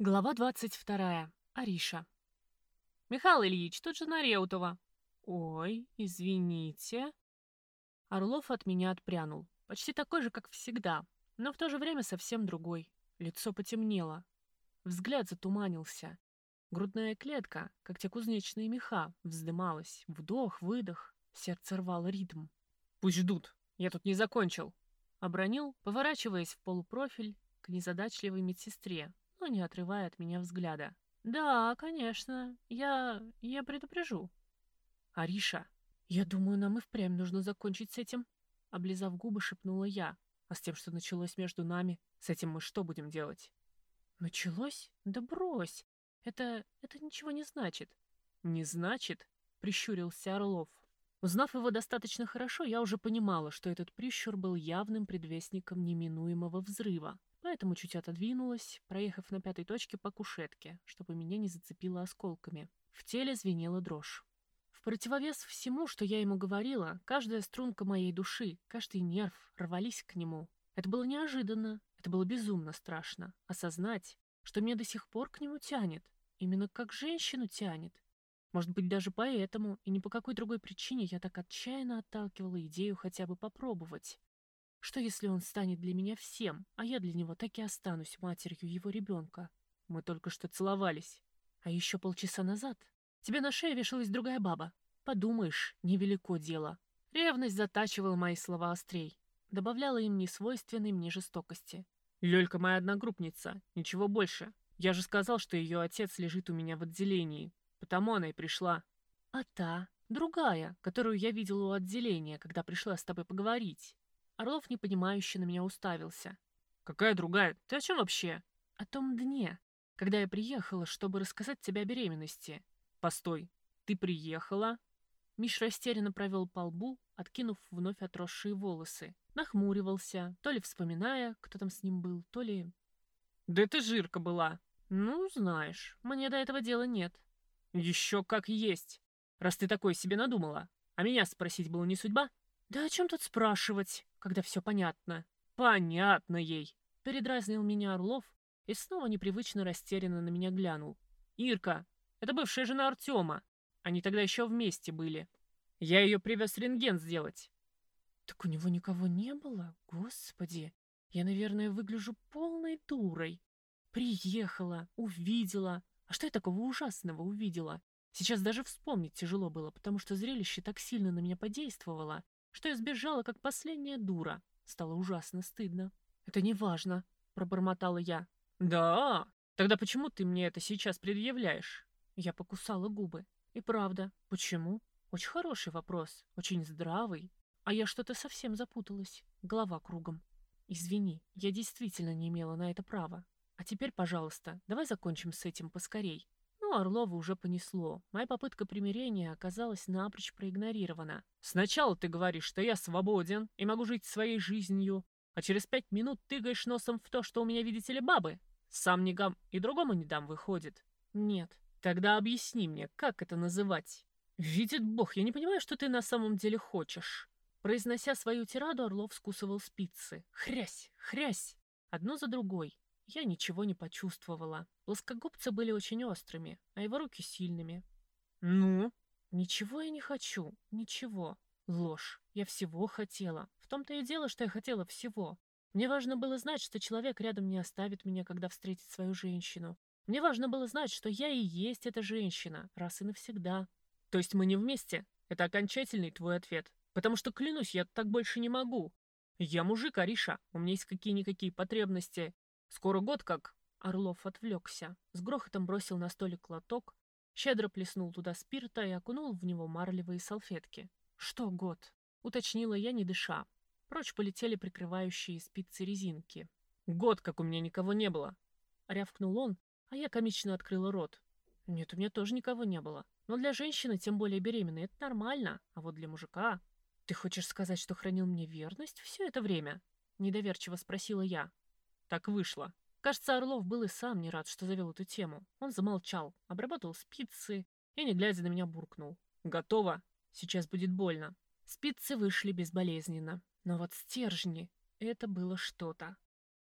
Глава 22. Ариша. «Михаил Ильич, тут жена Реутова». «Ой, извините». Орлов от меня отпрянул. Почти такой же, как всегда, но в то же время совсем другой. Лицо потемнело. Взгляд затуманился. Грудная клетка, как те кузнечные меха, вздымалась. Вдох, выдох. Сердце рвало ритм. «Пусть ждут. Я тут не закончил». Обронил, поворачиваясь в полупрофиль к незадачливой медсестре, но не отрывая от меня взгляда. «Да, конечно. Я... я предупрежу». «Ариша, я думаю, нам и впрямь нужно закончить с этим», — облизав губы, шепнула я. «А с тем, что началось между нами, с этим мы что будем делать?» «Началось? Да брось! Это... это ничего не значит». «Не значит?» — прищурился Орлов. Узнав его достаточно хорошо, я уже понимала, что этот прищур был явным предвестником неминуемого взрыва поэтому чуть отодвинулась, проехав на пятой точке по кушетке, чтобы меня не зацепило осколками. В теле звенела дрожь. В противовес всему, что я ему говорила, каждая струнка моей души, каждый нерв рвались к нему. Это было неожиданно, это было безумно страшно. Осознать, что меня до сих пор к нему тянет, именно как женщину тянет. Может быть, даже поэтому и ни по какой другой причине я так отчаянно отталкивала идею хотя бы попробовать. Что, если он станет для меня всем, а я для него так и останусь матерью его ребенка? Мы только что целовались. А еще полчаса назад тебе на шее вешалась другая баба. Подумаешь, невелико дело. Ревность затачивала мои слова острей, добавляла им несвойственной мне жестокости. Лёлька моя одногруппница, ничего больше. Я же сказал, что ее отец лежит у меня в отделении. Потому она и пришла. А та, другая, которую я видела у отделения, когда пришла с тобой поговорить. Орлов непонимающе на меня уставился. «Какая другая? Ты о чем вообще?» «О том дне, когда я приехала, чтобы рассказать тебе о беременности». «Постой, ты приехала?» Миш растерянно провел по лбу, откинув вновь отросшие волосы. Нахмуривался, то ли вспоминая, кто там с ним был, то ли... «Да это жирка была!» «Ну, знаешь, мне до этого дела нет». «Еще как есть, раз ты такое себе надумала. А меня спросить было не судьба?» «Да о чем тут спрашивать?» Когда все понятно. Понятно ей. Передразнил меня Орлов и снова непривычно растерянно на меня глянул. Ирка, это бывшая жена Артема. Они тогда еще вместе были. Я ее привез рентген сделать. Так у него никого не было? Господи, я, наверное, выгляжу полной дурой. Приехала, увидела. А что я такого ужасного увидела? Сейчас даже вспомнить тяжело было, потому что зрелище так сильно на меня подействовало, что я сбежала, как последняя дура. Стало ужасно стыдно. «Это не важно», — пробормотала я. «Да? Тогда почему ты мне это сейчас предъявляешь?» Я покусала губы. «И правда, почему?» Очень хороший вопрос, очень здравый. А я что-то совсем запуталась. Голова кругом. Извини, я действительно не имела на это права. А теперь, пожалуйста, давай закончим с этим поскорей. Ну, Орлова уже понесло. Моя попытка примирения оказалась напрочь проигнорирована. «Сначала ты говоришь, что я свободен и могу жить своей жизнью, а через пять минут тыгаешь носом в то, что у меня, видите ли, бабы. Сам не гам и другому не дам, выходит». «Нет». «Тогда объясни мне, как это называть?» «Видит Бог, я не понимаю, что ты на самом деле хочешь». Произнося свою тираду, Орлов скусывал спицы. Хрясь, хрясь. Одно за другой. Я ничего не почувствовала. Плоскогубцы были очень острыми, а его руки сильными. «Ну?» «Ничего я не хочу. Ничего. Ложь. Я всего хотела. В том-то и дело, что я хотела всего. Мне важно было знать, что человек рядом не оставит меня, когда встретит свою женщину. Мне важно было знать, что я и есть эта женщина, раз и навсегда. То есть мы не вместе? Это окончательный твой ответ. Потому что, клянусь, я так больше не могу. Я мужик, Ариша. У меня есть какие-никакие потребности. Скоро год как...» Орлов отвлекся, с грохотом бросил на столик лоток, щедро плеснул туда спирта и окунул в него марлевые салфетки. «Что год?» — уточнила я, не дыша. Прочь полетели прикрывающие спицы резинки. «Год, как у меня никого не было!» — рявкнул он, а я комично открыла рот. «Нет, у меня тоже никого не было. Но для женщины, тем более беременной, это нормально. А вот для мужика...» «Ты хочешь сказать, что хранил мне верность все это время?» — недоверчиво спросила я. Так вышло. Кажется, Орлов был и сам не рад, что завел эту тему. Он замолчал, обработал спицы и, не глядя на меня, буркнул. «Готово. Сейчас будет больно». Спицы вышли безболезненно. Но вот стержни — это было что-то.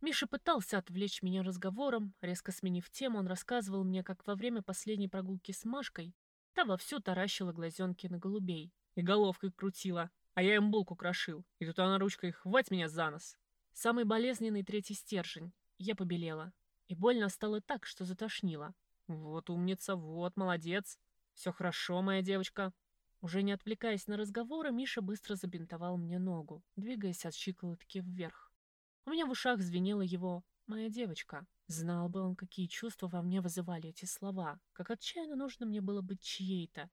Миша пытался отвлечь меня разговором, резко сменив тему, он рассказывал мне, как во время последней прогулки с Машкой та вовсю таращила глазенки на голубей и головкой крутила, а я им булку крошил, и тут она ручкой «хвать меня за нос». Самый болезненный третий стержень. Я побелела. И больно стало так, что затошнило. Вот умница, вот молодец. Все хорошо, моя девочка. Уже не отвлекаясь на разговоры, Миша быстро забинтовал мне ногу, двигаясь от щиколотки вверх. У меня в ушах звенела его «моя девочка». Знал бы он, какие чувства во мне вызывали эти слова, как отчаянно нужно мне было быть чьей-то.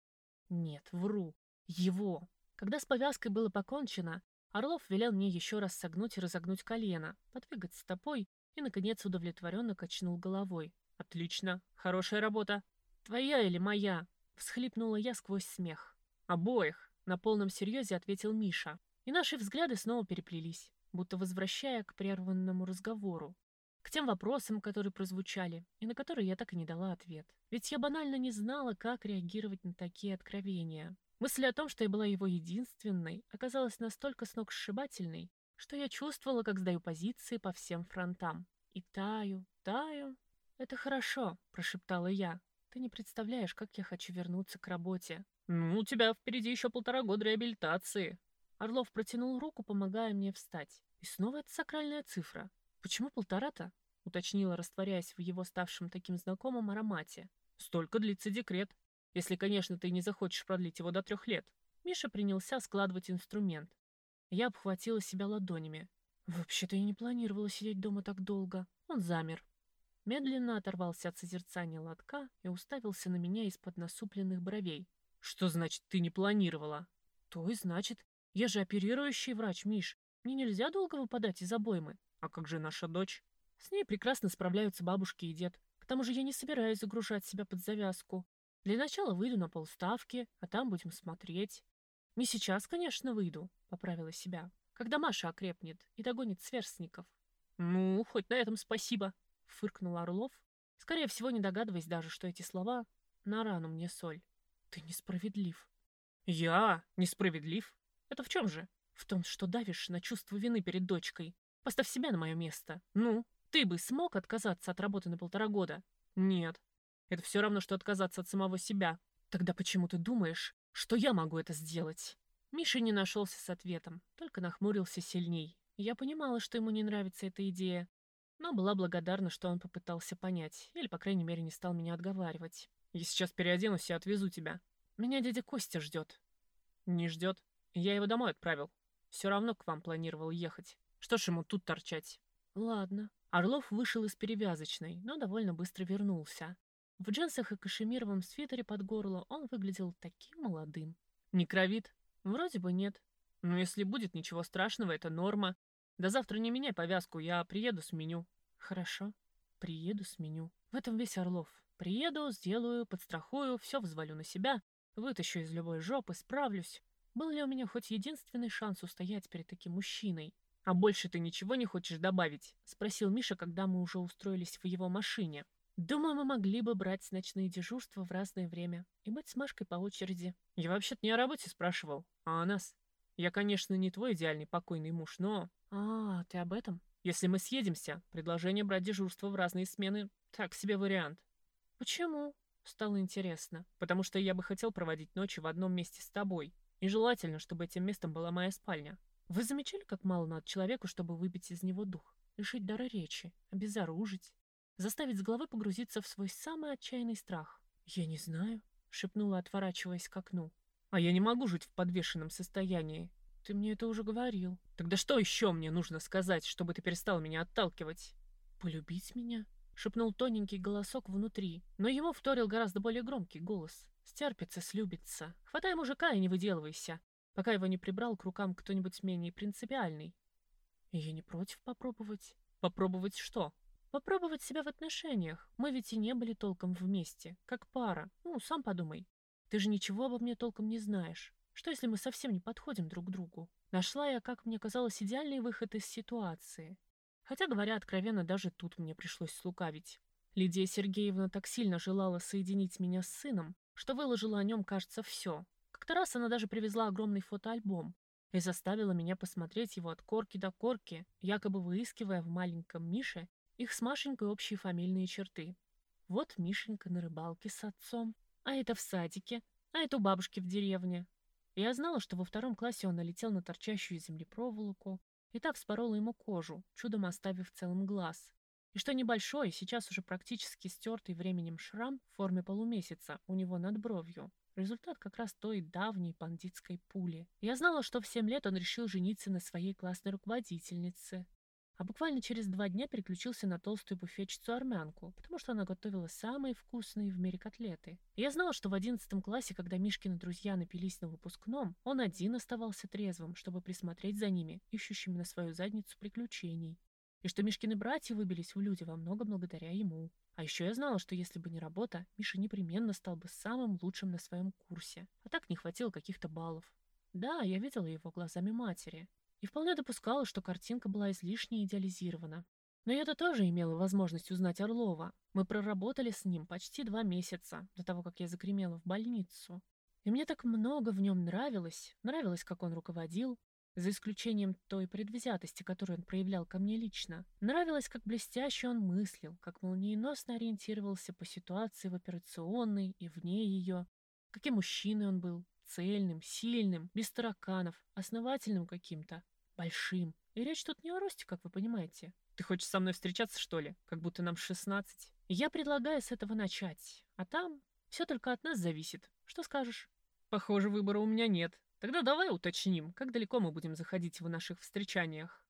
Нет, вру. Его. Когда с повязкой было покончено, Орлов велел мне еще раз согнуть и разогнуть колено, подвигать стопой и, наконец, удовлетворенно качнул головой. «Отлично. Хорошая работа. Твоя или моя?» — всхлипнула я сквозь смех. «Обоих», — на полном серьезе ответил Миша. И наши взгляды снова переплелись, будто возвращая к прерванному разговору. К тем вопросам, которые прозвучали, и на которые я так и не дала ответ. Ведь я банально не знала, как реагировать на такие откровения. Мысль о том, что я была его единственной, оказалась настолько сногсшибательной, что я чувствовала, как сдаю позиции по всем фронтам. И таю, таю. «Это хорошо», — прошептала я. «Ты не представляешь, как я хочу вернуться к работе». «Ну, у тебя впереди еще полтора года реабилитации». Орлов протянул руку, помогая мне встать. И снова эта сакральная цифра. «Почему полтора-то?» — уточнила, растворяясь в его ставшем таким знакомом аромате. «Столько длится декрет. Если, конечно, ты не захочешь продлить его до трех лет». Миша принялся складывать инструмент. Я обхватила себя ладонями. Вообще-то я не планировала сидеть дома так долго. Он замер. Медленно оторвался от созерцания лотка и уставился на меня из-под насупленных бровей. «Что значит, ты не планировала?» «То и значит. Я же оперирующий врач, Миш. Мне нельзя долго выпадать из обоймы. А как же наша дочь? С ней прекрасно справляются бабушки и дед. К тому же я не собираюсь загружать себя под завязку. Для начала выйду на полставки, а там будем смотреть. Не сейчас, конечно, выйду, поправила себя. Когда Маша окрепнет и догонит сверстников. Ну, хоть на этом спасибо, фыркнул Орлов, скорее всего, не догадываясь даже, что эти слова на рану мне соль. Ты несправедлив. Я несправедлив? Это в чем же? В том, что давишь на чувство вины перед дочкой. Поставь себя на мое место. Ну, ты бы смог отказаться от работы на полтора года? Нет. Это все равно, что отказаться от самого себя. Тогда почему ты думаешь, что я могу это сделать? Миша не нашелся с ответом, только нахмурился сильней. Я понимала, что ему не нравится эта идея, но была благодарна, что он попытался понять, или, по крайней мере, не стал меня отговаривать. «Я сейчас переоденусь и отвезу тебя». «Меня дядя Костя ждет». «Не ждет. Я его домой отправил. Все равно к вам планировал ехать. Что ж ему тут торчать? Ладно. Орлов вышел из перевязочной, но довольно быстро вернулся. В джинсах и кашемировом свитере под горло он выглядел таким молодым. Не кровит? Вроде бы нет. Но если будет ничего страшного, это норма. До завтра не меняй повязку, я приеду, сменю. Хорошо. Приеду, сменю. В этом весь Орлов. Приеду, сделаю, подстрахую, все взвалю на себя, вытащу из любой жопы, справлюсь. Был ли у меня хоть единственный шанс устоять перед таким мужчиной? «А больше ты ничего не хочешь добавить?» — спросил Миша, когда мы уже устроились в его машине. «Думаю, мы могли бы брать ночные дежурства в разное время и быть с Машкой по очереди». «Я вообще-то не о работе спрашивал, а о нас. Я, конечно, не твой идеальный покойный муж, но...» «А, ты об этом?» «Если мы съедемся, предложение брать дежурство в разные смены — так себе вариант». «Почему?» — стало интересно. «Потому что я бы хотел проводить ночи в одном месте с тобой. И желательно, чтобы этим местом была моя спальня. Вы замечали, как мало надо человеку, чтобы выбить из него дух, лишить дара речи, обезоружить, заставить с головы погрузиться в свой самый отчаянный страх? Я не знаю, шепнула, отворачиваясь к окну. А я не могу жить в подвешенном состоянии. Ты мне это уже говорил. Тогда что еще мне нужно сказать, чтобы ты перестал меня отталкивать? Полюбить меня? Шепнул тоненький голосок внутри, но ему вторил гораздо более громкий голос. Стерпится, слюбится. Хватай мужика и не выделывайся пока его не прибрал к рукам кто-нибудь менее принципиальный. Я не против попробовать. Попробовать что? Попробовать себя в отношениях. Мы ведь и не были толком вместе, как пара. Ну, сам подумай. Ты же ничего обо мне толком не знаешь. Что, если мы совсем не подходим друг к другу? Нашла я, как мне казалось, идеальный выход из ситуации. Хотя, говоря откровенно, даже тут мне пришлось слукавить. Лидия Сергеевна так сильно желала соединить меня с сыном, что выложила о нем, кажется, все. Как-то раз она даже привезла огромный фотоальбом. и заставила меня посмотреть его от корки до корки, якобы выискивая в маленьком Мише их с Машенькой общие фамильные черты. Вот Мишенька на рыбалке с отцом, а это в садике, а это у бабушки в деревне. Я знала, что во втором классе он налетел на торчащую из земли проволоку, и та вспорола ему кожу, чудом оставив целым глаз. И что небольшой, сейчас уже практически стертый временем шрам в форме полумесяца у него над бровью. Результат как раз той давней бандитской пули. Я знала, что в семь лет он решил жениться на своей классной руководительнице, а буквально через два дня переключился на толстую буфетчицу-армянку, потому что она готовила самые вкусные в мире котлеты. Я знала, что в одиннадцатом классе, когда Мишкины друзья напились на выпускном, он один оставался трезвым, чтобы присмотреть за ними, ищущими на свою задницу приключений. И что Мишкины братья выбились в люди во многом благодаря ему. А еще я знала, что если бы не работа, Миша непременно стал бы самым лучшим на своем курсе. А так не хватило каких-то баллов. Да, я видела его глазами матери и вполне допускала, что картинка была излишне идеализирована. Но я-то тоже имела возможность узнать Орлова. Мы проработали с ним почти два месяца, до того, как я загремела в больницу. И мне так много в нем нравилось. Нравилось, как он руководил, за исключением той предвзятости, которую он проявлял ко мне лично. Нравилось, как блестяще он мыслил, как молниеносно ориентировался по ситуации в операционной и вне ее, каким мужчиной он был, цельным, сильным, без тараканов, основательным каким-то. Большим. И речь тут не о росте, как вы понимаете. Ты хочешь со мной встречаться, что ли? Как будто нам 16. Я предлагаю с этого начать. А там все только от нас зависит. Что скажешь? Похоже, выбора у меня нет. Тогда давай уточним, как далеко мы будем заходить в наших встречаниях.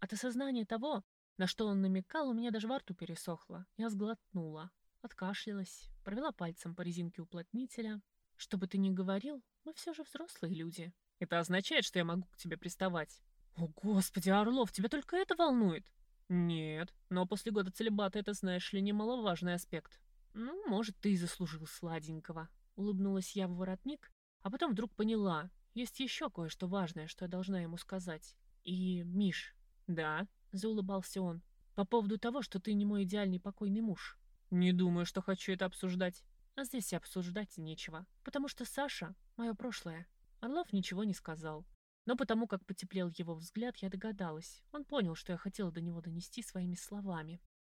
От осознания того, на что он намекал, у меня даже во рту пересохло. Я сглотнула, откашлялась, провела пальцем по резинке уплотнителя. Что бы ты ни говорил, мы все же взрослые люди. Это означает, что я могу к тебе приставать. «О, Господи, Орлов, тебя только это волнует?» «Нет, но после года целебата это, знаешь ли, немаловажный аспект». «Ну, может, ты и заслужил сладенького», — улыбнулась я в воротник, а потом вдруг поняла, есть еще кое-что важное, что я должна ему сказать. «И, Миш...» «Да», — заулыбался он, — «по поводу того, что ты не мой идеальный покойный муж». «Не думаю, что хочу это обсуждать». «А здесь обсуждать нечего, потому что Саша — мое прошлое». Орлов ничего не сказал, но потому как потеплел его взгляд, я догадалась. Он понял, что я хотела до него донести своими словами.